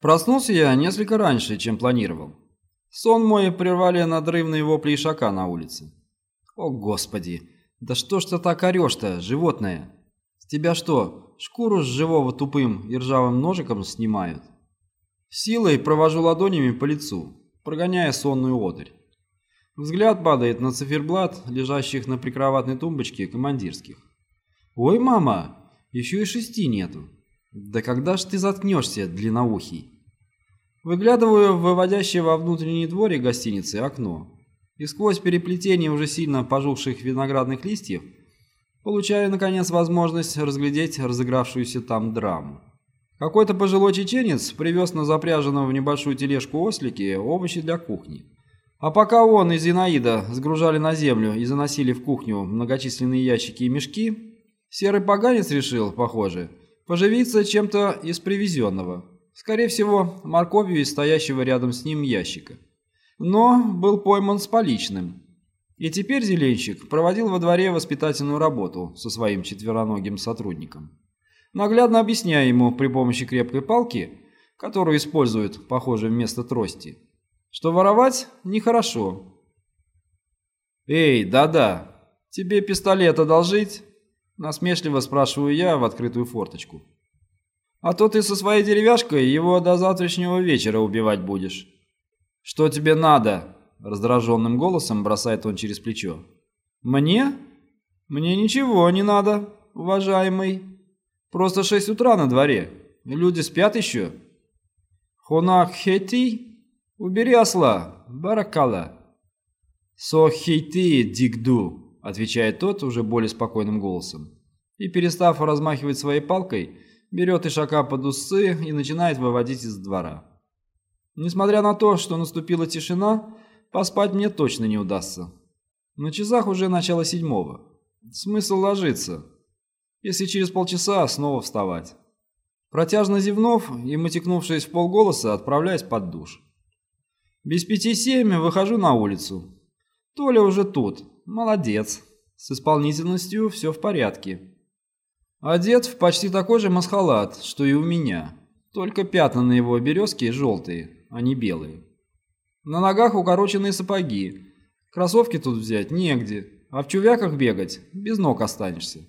Проснулся я несколько раньше, чем планировал. Сон мой прервали надрывные вопли ишака на улице. О, Господи! Да что ж ты так орешь-то, животное? С тебя что, шкуру с живого тупым и ржавым ножиком снимают? Силой провожу ладонями по лицу, прогоняя сонную одырь. Взгляд падает на циферблат, лежащих на прикроватной тумбочке командирских. «Ой, мама, еще и шести нету. Да когда ж ты заткнешься, длинноухий?» Выглядываю в выводящее во внутренний дворе гостиницы окно и сквозь переплетение уже сильно пожухших виноградных листьев получаю, наконец, возможность разглядеть разыгравшуюся там драму. Какой-то пожилой чеченец привез на запряженном в небольшую тележку ослики овощи для кухни. А пока он и Зинаида сгружали на землю и заносили в кухню многочисленные ящики и мешки, серый поганец решил, похоже, поживиться чем-то из привезенного. Скорее всего, морковью из стоящего рядом с ним ящика. Но был пойман с поличным. И теперь зеленщик проводил во дворе воспитательную работу со своим четвероногим сотрудником. Наглядно объясняя ему при помощи крепкой палки, которую используют, похоже, вместо трости, что воровать нехорошо. «Эй, да-да, тебе пистолет одолжить?» Насмешливо спрашиваю я в открытую форточку. «А то ты со своей деревяшкой его до завтрашнего вечера убивать будешь». «Что тебе надо?» – раздраженным голосом бросает он через плечо. «Мне? Мне ничего не надо, уважаемый. Просто шесть утра на дворе. Люди спят еще». «Хонак хети?» «Убери осла, баракала». «Сохейти дигду», — отвечает тот уже более спокойным голосом. И, перестав размахивать своей палкой, берет ишака под усы и начинает выводить из двора. Несмотря на то, что наступила тишина, поспать мне точно не удастся. На часах уже начало седьмого. Смысл ложиться, если через полчаса снова вставать. Протяжно зевнув и мотикнувшись в полголоса, отправляюсь под душ. Без пяти семь выхожу на улицу. Толя уже тут. Молодец. С исполнительностью все в порядке. Одет в почти такой же масхалат, что и у меня. Только пятна на его березке желтые, а не белые. На ногах укороченные сапоги. Кроссовки тут взять негде, а в чувяках бегать без ног останешься.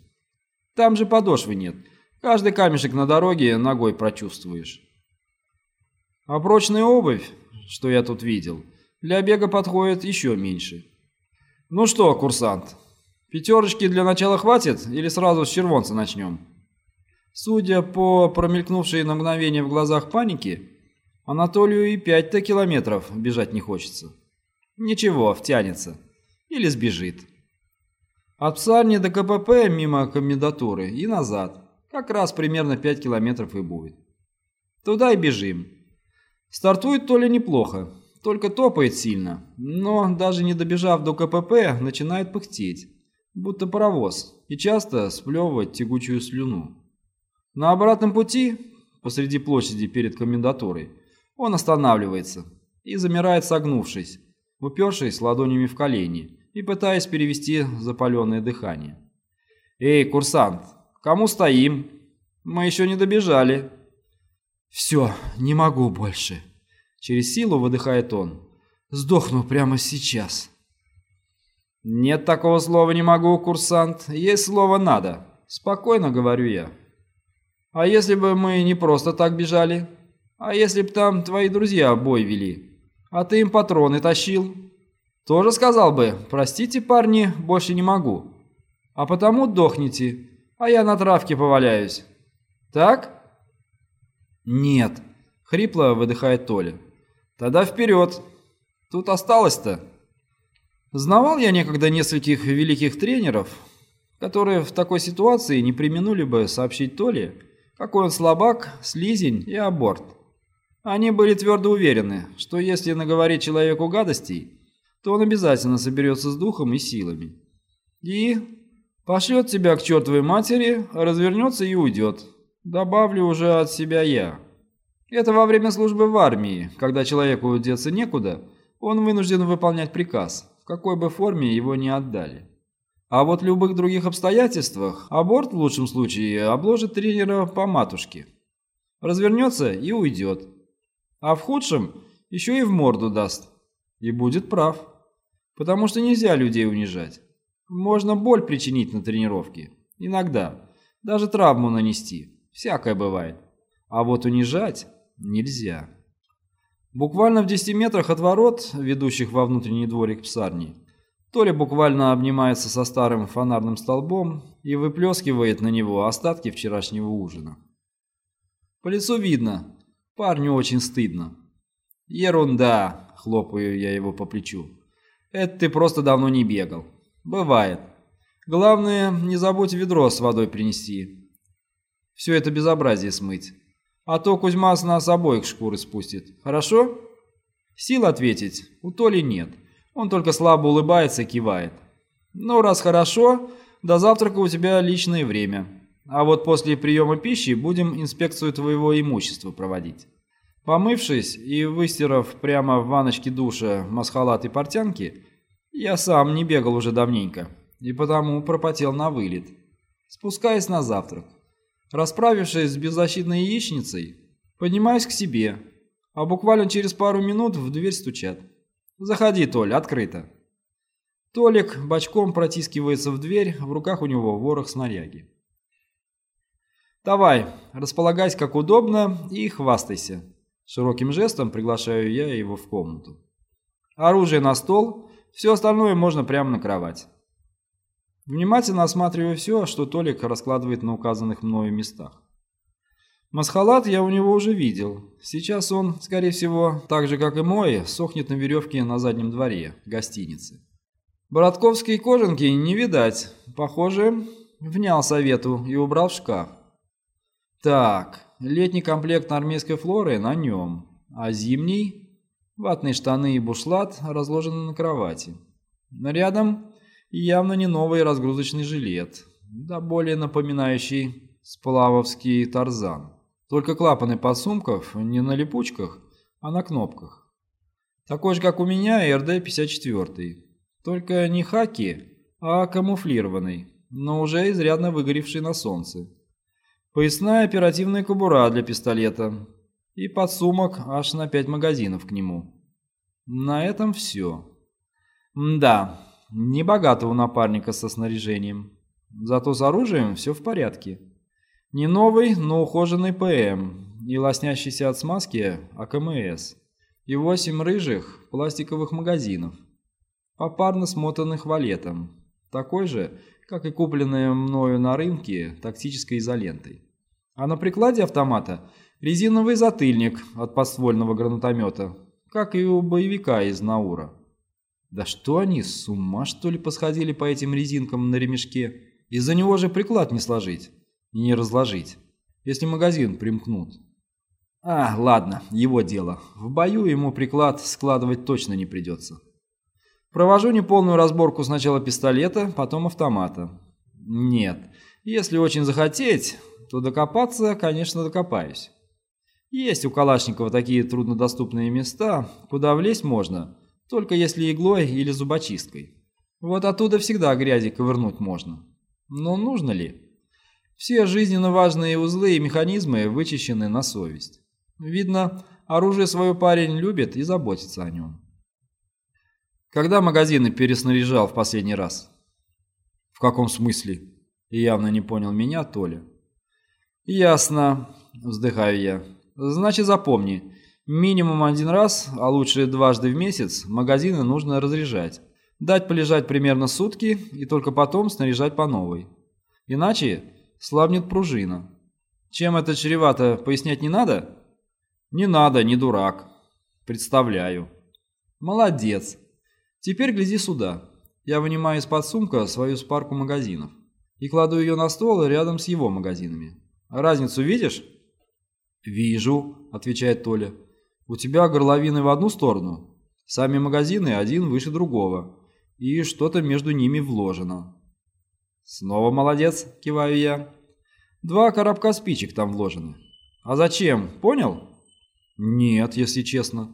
Там же подошвы нет. Каждый камешек на дороге ногой прочувствуешь. А прочная обувь что я тут видел, для бега подходит еще меньше. Ну что, курсант, пятерочки для начала хватит или сразу с червонца начнем? Судя по промелькнувшей на мгновение в глазах панике, Анатолию и пять-то километров бежать не хочется. Ничего, втянется. Или сбежит. От псарни до КПП мимо комендатуры и назад. Как раз примерно 5 километров и будет. Туда и бежим. Стартует Толя неплохо, только топает сильно, но даже не добежав до КПП, начинает пыхтеть, будто паровоз, и часто сплевывать тягучую слюну. На обратном пути, посреди площади перед комендатурой, он останавливается и замирает согнувшись, упершись ладонями в колени и пытаясь перевести запаленное дыхание. «Эй, курсант, кому стоим? Мы еще не добежали». «Все, не могу больше», — через силу выдыхает он. «Сдохну прямо сейчас». «Нет такого слова «не могу», курсант. Есть слово «надо». Спокойно говорю я. «А если бы мы не просто так бежали? А если бы там твои друзья бой вели? А ты им патроны тащил?» «Тоже сказал бы, простите, парни, больше не могу. А потому дохните, а я на травке поваляюсь. Так?» «Нет», — хрипло выдыхает Толя. «Тогда вперед! Тут осталось-то!» Знавал я некогда нескольких великих тренеров, которые в такой ситуации не применули бы сообщить Толе, какой он слабак, слизень и аборт. Они были твердо уверены, что если наговорить человеку гадостей, то он обязательно соберется с духом и силами. И пошлет тебя к чертовой матери, развернется и уйдет, Добавлю уже от себя я. Это во время службы в армии, когда человеку деться некуда, он вынужден выполнять приказ, в какой бы форме его не отдали. А вот в любых других обстоятельствах аборт в лучшем случае обложит тренера по матушке. Развернется и уйдет. А в худшем еще и в морду даст. И будет прав. Потому что нельзя людей унижать. Можно боль причинить на тренировке. Иногда. Даже травму нанести. Всякое бывает. А вот унижать нельзя. Буквально в 10 метрах от ворот, ведущих во внутренний дворик псарни, Толя буквально обнимается со старым фонарным столбом и выплескивает на него остатки вчерашнего ужина. По лицу видно, парню очень стыдно. «Ерунда!» — хлопаю я его по плечу. «Это ты просто давно не бегал. Бывает. Главное, не забудь ведро с водой принести. Все это безобразие смыть. А то Кузьма с нас обоих шкуры спустит. Хорошо?» Сил ответить у Толи нет. Он только слабо улыбается и кивает. «Ну, раз хорошо, до завтрака у тебя личное время. А вот после приема пищи будем инспекцию твоего имущества проводить». Помывшись и выстирав прямо в ваночке душа масхалат и портянки, я сам не бегал уже давненько, и потому пропотел на вылет. Спускаясь на завтрак. Расправившись с беззащитной яичницей, поднимаюсь к себе, а буквально через пару минут в дверь стучат. «Заходи, Толь, открыто». Толик бочком протискивается в дверь, в руках у него ворох снаряги. «Давай, располагайся как удобно и хвастайся». Широким жестом приглашаю я его в комнату. Оружие на стол, все остальное можно прямо на кровать. Внимательно осматриваю все, что Толик раскладывает на указанных мною местах. Масхалат я у него уже видел. Сейчас он, скорее всего, так же как и мой, сохнет на веревке на заднем дворе гостиницы. Бородковские кожанки не видать. Похоже, внял совету и убрал в шкаф. Так, летний комплект армейской флоры на нем, а зимний – ватные штаны и бушлат разложены на кровати. Рядом явно не новый разгрузочный жилет, да более напоминающий сплавовский тарзан. Только клапаны подсумков не на липучках, а на кнопках. Такой же, как у меня, РД-54. Только не хаки, а камуфлированный, но уже изрядно выгоревший на солнце. Поясная оперативная кобура для пистолета. И подсумок аж на 5 магазинов к нему. На этом все. Да, не богато у напарника со снаряжением. Зато с оружием все в порядке. Не новый, но ухоженный ПМ, не лоснящийся от смазки АКМС. И восемь рыжих пластиковых магазинов, попарно смотанных валетом, такой же, как и купленная мною на рынке тактической изолентой. А на прикладе автомата резиновый затыльник от подствольного гранатомета, как и у боевика из Наура. Да что они, с ума что ли посходили по этим резинкам на ремешке? Из-за него же приклад не сложить и не разложить, если магазин примкнут. А, ладно, его дело. В бою ему приклад складывать точно не придется. Провожу неполную разборку сначала пистолета, потом автомата. Нет, если очень захотеть, то докопаться, конечно, докопаюсь. Есть у Калашникова такие труднодоступные места, куда влезть можно, только если иглой или зубочисткой. Вот оттуда всегда грязи ковырнуть можно. Но нужно ли? Все жизненно важные узлы и механизмы вычищены на совесть. Видно, оружие свое парень любит и заботится о нем. Когда магазины переснаряжал в последний раз? В каком смысле? И явно не понял меня Толя. Ясно, вздыхаю я. Значит, запомни, минимум один раз, а лучше дважды в месяц, магазины нужно разряжать. Дать полежать примерно сутки и только потом снаряжать по новой. Иначе слабнет пружина. Чем это чревато, пояснять не надо? Не надо, не дурак. Представляю. Молодец. Теперь гляди сюда. Я вынимаю из-под сумка свою спарку магазинов и кладу ее на стол рядом с его магазинами. Разницу видишь? Вижу, отвечает Толя. У тебя горловины в одну сторону, сами магазины один выше другого, и что-то между ними вложено. «Снова молодец», — киваю я. «Два коробка спичек там вложены». «А зачем? Понял?» «Нет, если честно».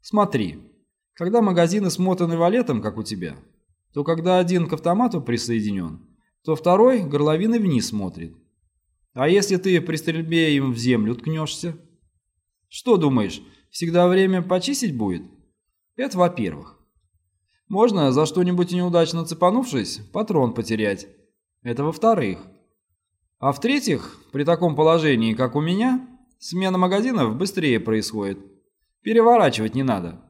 «Смотри, когда магазины смотаны валетом, как у тебя, то когда один к автомату присоединен, то второй горловиной вниз смотрит. А если ты при стрельбе им в землю ткнешься?» Что думаешь, всегда время почистить будет? Это во-первых. Можно, за что-нибудь неудачно цепанувшись, патрон потерять. Это во-вторых. А в-третьих, при таком положении, как у меня, смена магазинов быстрее происходит. Переворачивать не надо.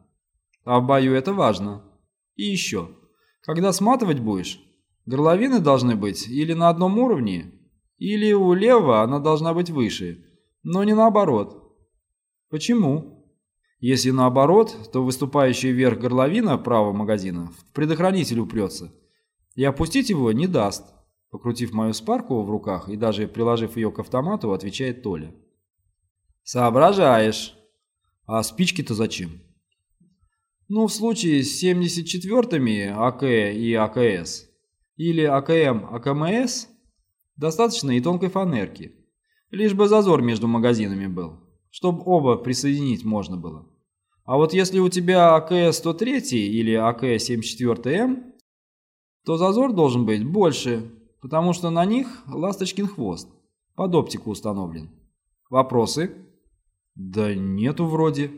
А в бою это важно. И еще, когда сматывать будешь, горловины должны быть или на одном уровне, или у левого она должна быть выше, но не наоборот. Почему? Если наоборот, то выступающая вверх горловина правого магазина в предохранитель упрется, и опустить его не даст. Покрутив мою спарку в руках и даже приложив ее к автомату, отвечает Толя. «Соображаешь. А спички-то зачем?» «Ну, в случае с 74-ми АК и АКС или АКМ АКМС достаточно и тонкой фанерки, лишь бы зазор между магазинами был, чтобы оба присоединить можно было. А вот если у тебя АКС-103 или АК-74М, то зазор должен быть больше, потому что на них ласточкин хвост, под оптику установлен. Вопросы? Да нету вроде.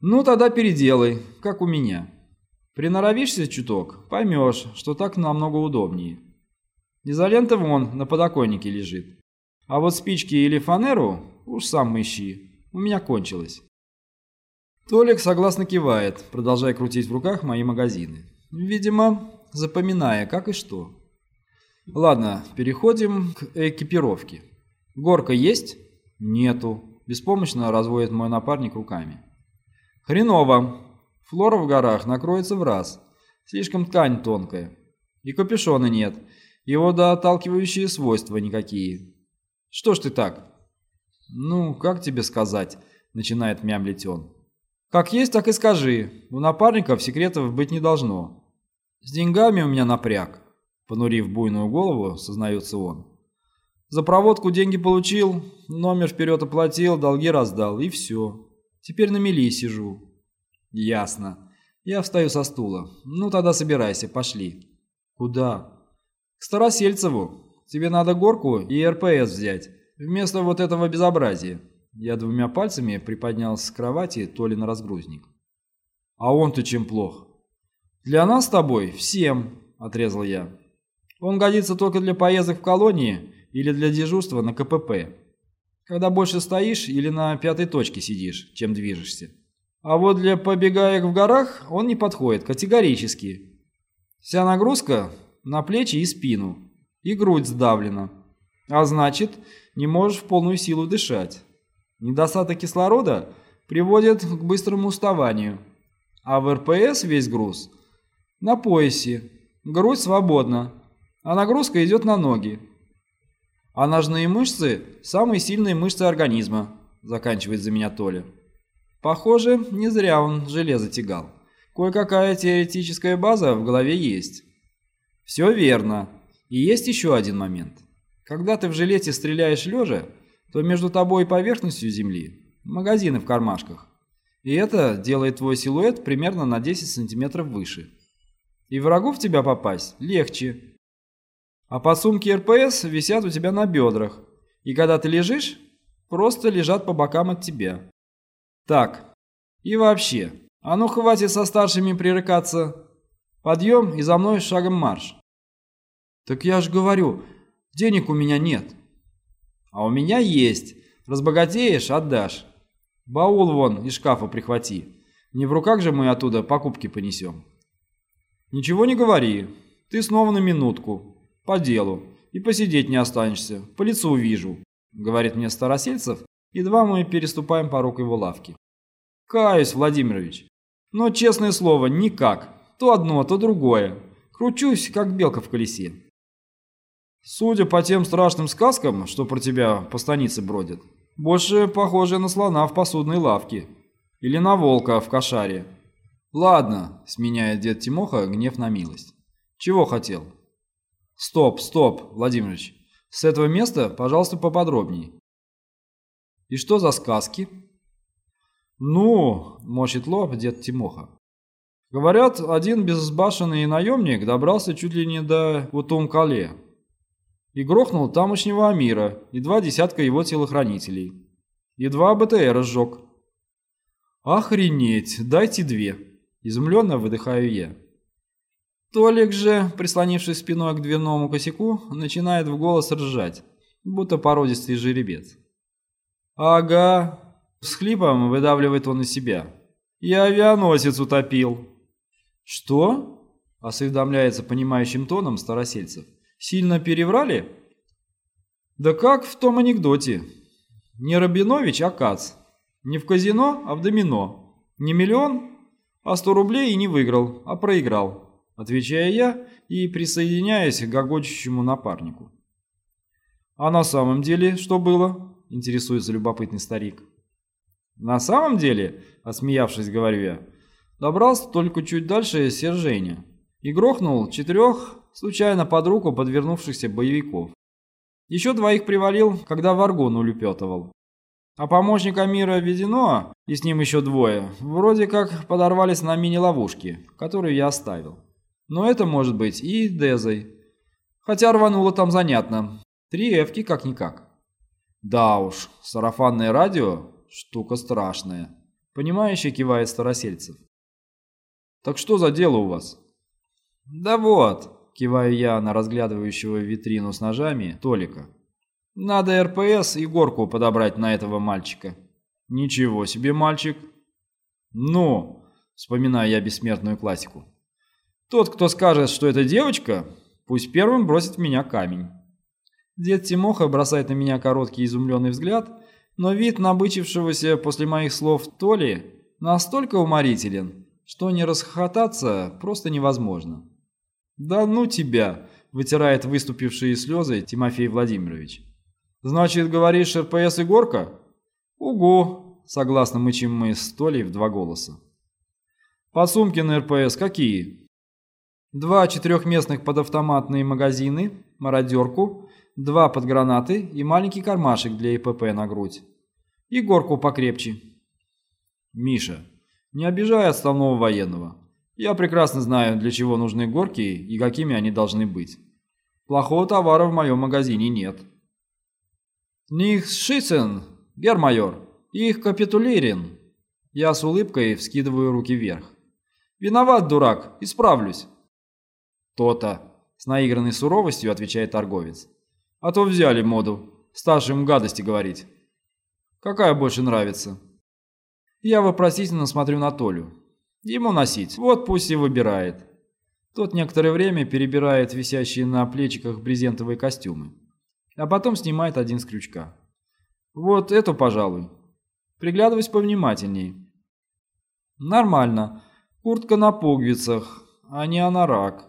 Ну тогда переделай, как у меня. Приноровишься чуток, поймешь, что так намного удобнее. Изолента вон на подоконнике лежит. А вот спички или фанеру уж сам ищи. У меня кончилось. Толик согласно кивает, продолжая крутить в руках мои магазины. Видимо, запоминая, как и что. Ладно, переходим к экипировке. Горка есть? Нету. Беспомощно разводит мой напарник руками. Хреново. Флора в горах накроется в раз. Слишком ткань тонкая. И капюшона нет. Его доталкивающие свойства никакие. Что ж ты так? Ну, как тебе сказать? Начинает мямлить он. Как есть, так и скажи. У напарников секретов быть не должно. С деньгами у меня напряг. Понурив буйную голову, сознается он. За проводку деньги получил, номер вперед оплатил, долги раздал, и все. Теперь на мели сижу. Ясно. Я встаю со стула. Ну тогда собирайся, пошли. Куда? К Старосельцеву. Тебе надо горку и РПС взять. Вместо вот этого безобразия. Я двумя пальцами приподнял с кровати Толи на разгрузник. А он-то чем плох? Для нас с тобой всем, отрезал я. Он годится только для поездок в колонии или для дежурства на КПП. Когда больше стоишь или на пятой точке сидишь, чем движешься. А вот для побегаек в горах он не подходит категорически. Вся нагрузка на плечи и спину, и грудь сдавлена. А значит, не можешь в полную силу дышать. Недостаток кислорода приводит к быстрому уставанию. А в РПС весь груз на поясе, грудь свободна, а нагрузка идет на ноги. А ножные мышцы – самые сильные мышцы организма, заканчивает за меня Толя. Похоже, не зря он железо тягал. Кое-какая теоретическая база в голове есть. Все верно. И есть еще один момент. Когда ты в жилете стреляешь лежа, то между тобой и поверхностью земли магазины в кармашках. И это делает твой силуэт примерно на 10 сантиметров выше. И врагу в тебя попасть легче, а подсумки РПС висят у тебя на бедрах, и когда ты лежишь, просто лежат по бокам от тебя. Так, и вообще, а ну хватит со старшими пререкаться. Подъем и за мной шагом марш. Так я же говорю, денег у меня нет. А у меня есть. Разбогатеешь – отдашь. Баул вон из шкафа прихвати. Не в руках же мы оттуда покупки понесем. Ничего не говори. Ты снова на минутку. «По делу. И посидеть не останешься. По лицу увижу», — говорит мне Старосельцев, едва мы переступаем порог его лавки. «Каюсь, Владимирович. Но, честное слово, никак. То одно, то другое. Кручусь, как белка в колесе». «Судя по тем страшным сказкам, что про тебя по станице бродят, больше похоже на слона в посудной лавке. Или на волка в кошаре». «Ладно», — сменяет дед Тимоха гнев на милость. «Чего хотел?» Стоп, стоп, Владимирович. С этого места, пожалуйста, поподробнее. И что за сказки? Ну, морщит лоб дед Тимоха. Говорят, один безбашенный наемник добрался чуть ли не до Утум-Кале и грохнул тамошнего Амира и два десятка его телохранителей. И два БТР сжег. Охренеть, дайте две. Изумленно выдыхаю я. Толик же, прислонившись спиной к дверному косяку, начинает в голос ржать, будто породистый жеребец. «Ага», — с хлипом выдавливает он из себя. «Я авианосец утопил». «Что?» — осведомляется понимающим тоном старосельцев. «Сильно переврали?» «Да как в том анекдоте. Не Рабинович, а Кац. Не в казино, а в домино. Не миллион, а сто рублей и не выиграл, а проиграл», отвечая я и присоединяясь к гогочущему напарнику. «А на самом деле что было?» – интересуется любопытный старик. «На самом деле», – отсмеявшись, говорю я, – добрался только чуть дальше Серженя и грохнул четырех случайно под руку подвернувшихся боевиков. Еще двоих привалил, когда варгон улепетывал. А помощник Амира Ведено и с ним еще двое вроде как подорвались на мини-ловушке, которую я оставил. Но это может быть и Дезой. Хотя рвануло там занятно. Три эвки как-никак. Да уж, сарафанное радио – штука страшная. Понимающий кивает Старосельцев. Так что за дело у вас? Да вот, киваю я на разглядывающего витрину с ножами Толика. Надо РПС и горку подобрать на этого мальчика. Ничего себе мальчик. Ну, вспоминаю я бессмертную классику. Тот, кто скажет, что это девочка, пусть первым бросит в меня камень. Дед Тимоха бросает на меня короткий изумленный взгляд, но вид набычившегося после моих слов Толи настолько уморителен, что не расхохотаться просто невозможно. «Да ну тебя!» – вытирает выступившие слезы Тимофей Владимирович. «Значит, говоришь, РПС и горка?» «Угу!» – согласно мычим мы с Толей в два голоса. «Подсумки на РПС какие?» «Два четырехместных подавтоматные магазины, мародерку, два под гранаты и маленький кармашек для ИПП на грудь. И горку покрепче. Миша, не обижай отставного военного. Я прекрасно знаю, для чего нужны горки и какими они должны быть. Плохого товара в моем магазине нет. Них шицен, гермайор, их капитулирин. Я с улыбкой вскидываю руки вверх. Виноват, дурак, исправлюсь. То-то, с наигранной суровостью отвечает торговец. А то взяли моду. Старшим гадости говорить. Какая больше нравится? Я вопросительно смотрю на Толю. Ему носить. Вот пусть и выбирает. Тот некоторое время перебирает висящие на плечиках брезентовые костюмы. А потом снимает один с крючка. Вот эту, пожалуй. Приглядываясь повнимательней. Нормально. Куртка на пуговицах, а не анорак.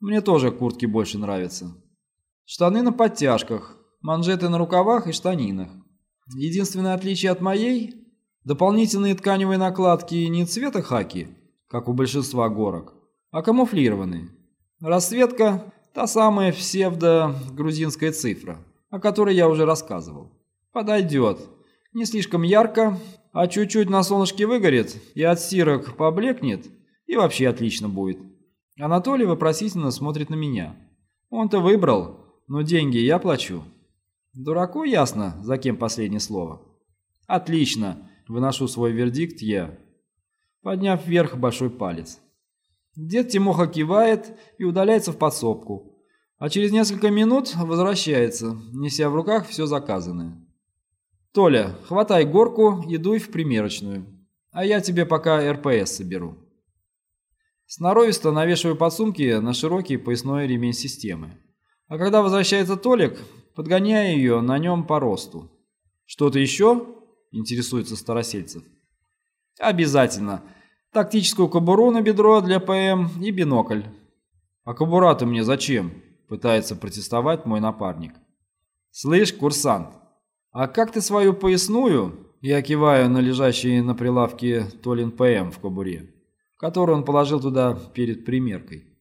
Мне тоже куртки больше нравятся. Штаны на подтяжках, манжеты на рукавах и штанинах. Единственное отличие от моей – дополнительные тканевые накладки не цвета хаки, как у большинства горок, а камуфлированные. Расцветка – та самая псевдо-грузинская цифра, о которой я уже рассказывал. Подойдет. Не слишком ярко, а чуть-чуть на солнышке выгорит и от стирок поблекнет, и вообще отлично будет. Анатолий вопросительно смотрит на меня. Он-то выбрал, но деньги я плачу. Дураку ясно, за кем последнее слово. Отлично, выношу свой вердикт я, подняв вверх большой палец. Дед Тимоха кивает и удаляется в подсобку, а через несколько минут возвращается, неся в руках все заказанное. «Толя, хватай горку и дуй в примерочную, а я тебе пока РПС соберу». Сноровисто навешиваю подсумки на широкий поясной ремень системы. А когда возвращается Толик, подгоняя ее на нем по росту. «Что-то еще?» – интересуется Старосельцев. «Обязательно. Тактическую кобуру на бедро для ПМ и бинокль». «А кобура-то мне зачем?» – пытается протестовать мой напарник. «Слышь, курсант, а как ты свою поясную?» Я киваю на лежащий на прилавке Толин ПМ в кобуре, который он положил туда перед примеркой.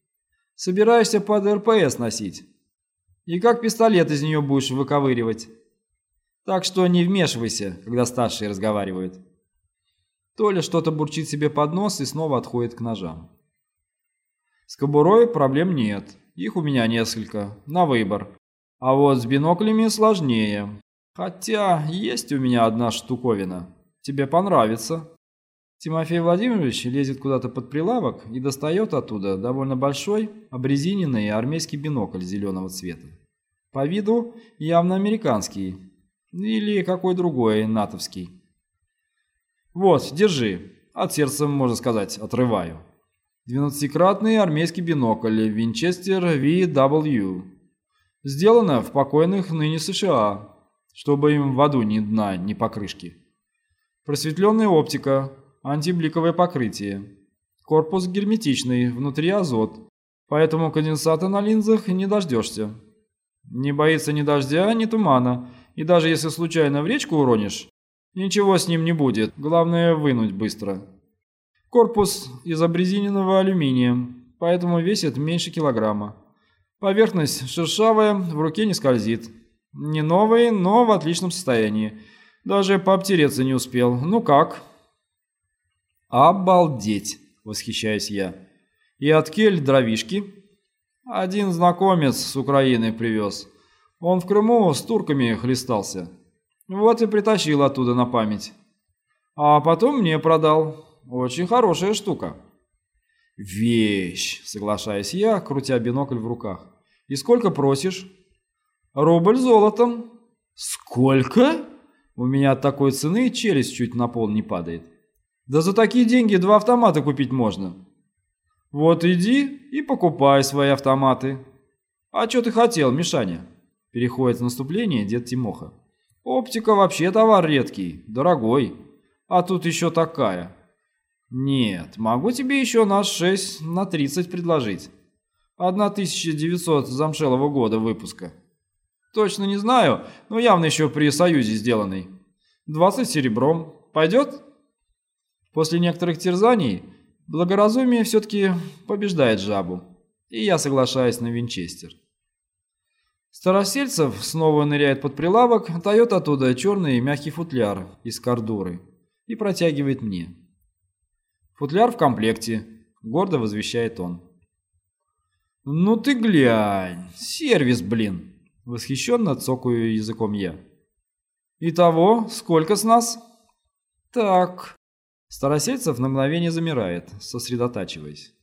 «Собираешься под РПС носить?» И как пистолет из нее будешь выковыривать? Так что не вмешивайся, когда старшие разговаривают. Толя что-то бурчит себе под нос и снова отходит к ножам. С кобурой проблем нет. Их у меня несколько, на выбор. А вот с биноклями сложнее. Хотя есть у меня одна штуковина. Тебе понравится. Тимофей Владимирович лезет куда-то под прилавок и достает оттуда довольно большой, обрезиненный армейский бинокль зеленого цвета. По виду явно американский. Или какой другой, натовский. Вот, держи. От сердца, можно сказать, отрываю. Двенадцатикратный армейский бинокль Винчестер VW. Сделано в покойных ныне США, чтобы им в аду ни дна, ни покрышки. Просветленная оптика, антибликовое покрытие. Корпус герметичный, внутри азот, поэтому конденсата на линзах не дождешься. Не боится ни дождя, ни тумана, и даже если случайно в речку уронишь, ничего с ним не будет, главное вынуть быстро. Корпус из обрезиненного алюминия, поэтому весит меньше килограмма. Поверхность шершавая, в руке не скользит. Не новый, но в отличном состоянии. Даже пообтереться не успел. Ну как? «Обалдеть!» — восхищаюсь я. «И от кель дровишки?» «Один знакомец с Украины привез. Он в Крыму с турками хлестался. Вот и притащил оттуда на память. А потом мне продал. Очень хорошая штука». «Вещь!» — соглашаюсь я, крутя бинокль в руках. «И сколько просишь?» «Рубль золотом». «Сколько?» У меня от такой цены челюсть чуть на пол не падает. Да за такие деньги два автомата купить можно. Вот иди и покупай свои автоматы. А что ты хотел, Мишаня? Переходит в наступление дед Тимоха. Оптика вообще товар редкий, дорогой. А тут еще такая. Нет, могу тебе еще на 6, на 30 предложить. 1900 замшелого года выпуска. Точно не знаю, но явно еще при Союзе сделанный. 20 серебром. Пойдет? После некоторых терзаний благоразумие все-таки побеждает жабу, и я соглашаюсь на винчестер. Старосельцев снова ныряет под прилавок, дает оттуда черный мягкий футляр из кордуры и протягивает мне. «Футляр в комплекте», — гордо возвещает он. «Ну ты глянь, сервис, блин!» — восхищенно цокаю языком я. «Итого, сколько с нас?» «Так, Старосельцев на мгновение замирает, сосредотачиваясь.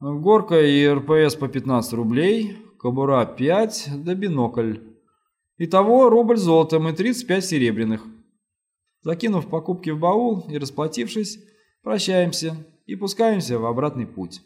Горка и РПС по 15 рублей, кобура 5, да бинокль. Итого рубль золотом и 35 серебряных. Закинув покупки в баул и расплатившись, прощаемся и пускаемся в обратный путь.